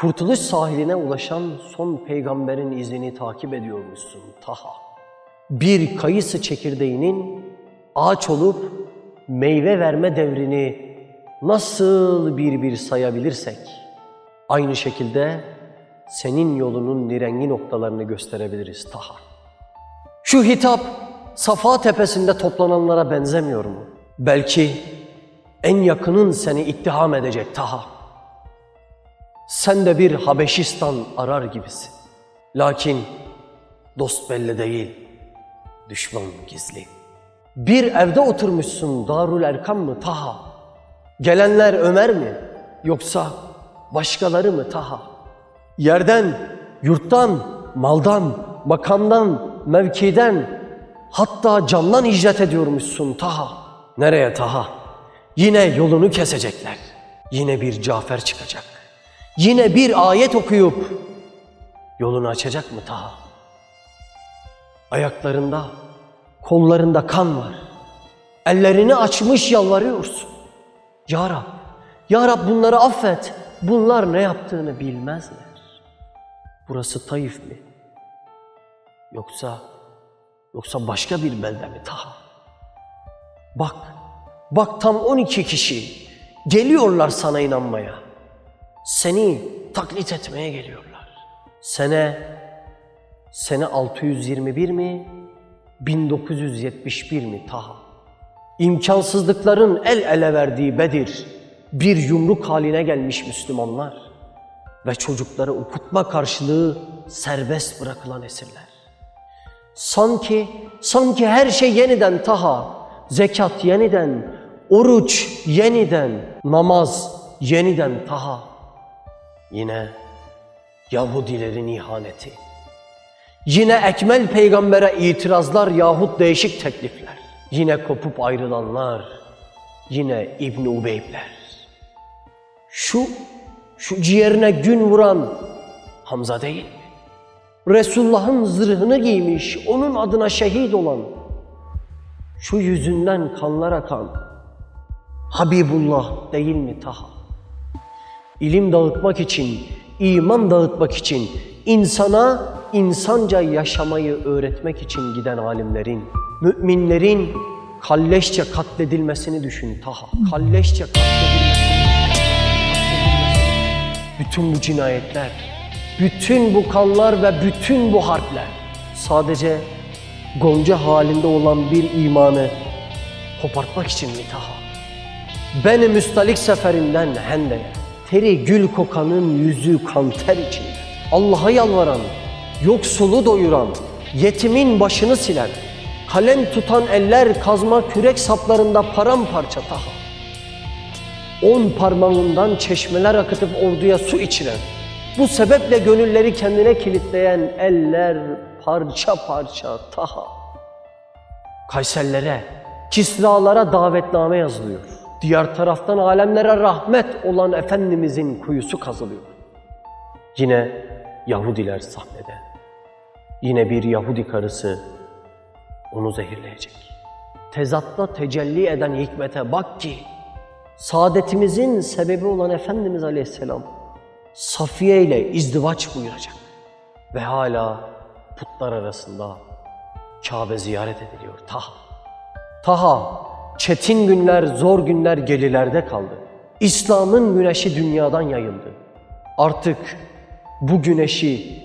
Kurtuluş sahiline ulaşan son peygamberin izini takip ediyormuşsun Taha. Bir kayısı çekirdeğinin ağaç olup meyve verme devrini nasıl bir bir sayabilirsek, aynı şekilde senin yolunun nirengi noktalarını gösterebiliriz Taha. Şu hitap Safa tepesinde toplananlara benzemiyor mu? Belki en yakının seni ittiham edecek Taha. Sen de bir Habeşistan arar gibisin. Lakin dost belli değil, düşman gizli. Bir evde oturmuşsun Darül Erkam mı Taha? Gelenler Ömer mi? Yoksa başkaları mı Taha? Yerden, yurttan, maldan, makamdan, mevkiden, hatta candan icret ediyormuşsun Taha. Nereye Taha? Yine yolunu kesecekler. Yine bir Cafer çıkacak. Yine bir ayet okuyup yolunu açacak mı Taha? Ayaklarında, kollarında kan var. Ellerini açmış yalvarıyorsun. Ya Rab, Ya Rab bunları affet. Bunlar ne yaptığını bilmezler. Burası Taif mi? Yoksa, yoksa başka bir belde mi Taha? Bak, bak tam 12 kişi geliyorlar sana inanmaya. Seni taklit etmeye geliyorlar. Sene, sene 621 mi? 1971 mi Taha? İmkansızlıkların el ele verdiği Bedir, bir yumruk haline gelmiş Müslümanlar ve çocukları okutma karşılığı serbest bırakılan esirler. Sanki, sanki her şey yeniden Taha, zekat yeniden, oruç yeniden, namaz yeniden Taha. Yine Yahudilerin ihaneti. Yine Ekmel peygambere itirazlar yahut değişik teklifler. Yine kopup ayrılanlar. Yine İbn Ubeybler. Şu, şu ciğerine gün vuran Hamza değil mi? Resulullah'ın zırhını giymiş, onun adına şehit olan, şu yüzünden kanlar akan Habibullah değil mi Taha? İlim dağıtmak için, iman dağıtmak için, insana insanca yaşamayı öğretmek için giden alimlerin, müminlerin kalleşçe katledilmesini düşün Taha. Kalleşçe katledilmesini. Bütün bu cinayetler, bütün bu kanlar ve bütün bu harpler sadece gonca halinde olan bir imanı kopartmak için mi Taha? Beni müstalik seferinden Hende'ye, teri gül kokanın yüzü kan ter içinde. Allah'a yalvaran, yoksulu doyuran, yetimin başını silen, kalem tutan eller kazma kürek saplarında paramparça Taha. On parmağından çeşmeler akıtıp orduya su içiren, bu sebeple gönülleri kendine kilitleyen eller parça parça Taha. Kayserlere, Kisralara davetname yazılıyor. Diğer taraftan alemlere rahmet olan Efendimizin kuyusu kazılıyor. Yine Yahudiler sahnede. Yine bir Yahudi karısı onu zehirleyecek. Tezatta tecelli eden hikmete bak ki, saadetimizin sebebi olan Efendimiz Aleyhisselam, Safiye ile izdivaç buyuracak. Ve hala putlar arasında Kabe ziyaret ediliyor. Taha. Taha, çetin günler, zor günler gelilerde kaldı. İslam'ın güneşi dünyadan yayıldı. Artık bu güneşi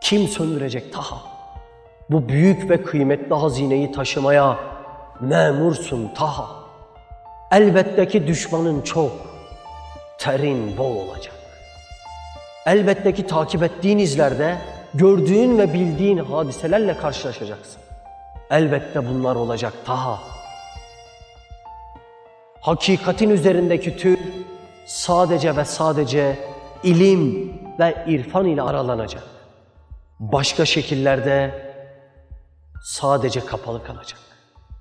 kim söndürecek Taha? Bu büyük ve kıymetli hazineyi taşımaya memursun Taha. Elbette ki düşmanın çok, terin bol olacak. Elbette ki takip ettiğin izlerde gördüğün ve bildiğin hadiselerle karşılaşacaksın. Elbette bunlar olacak Taha. Hakikatin üzerindeki tür sadece ve sadece ilim ve irfan ile aralanacak. Başka şekillerde sadece kapalı kalacak.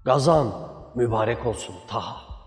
Gazan mübarek olsun Taha.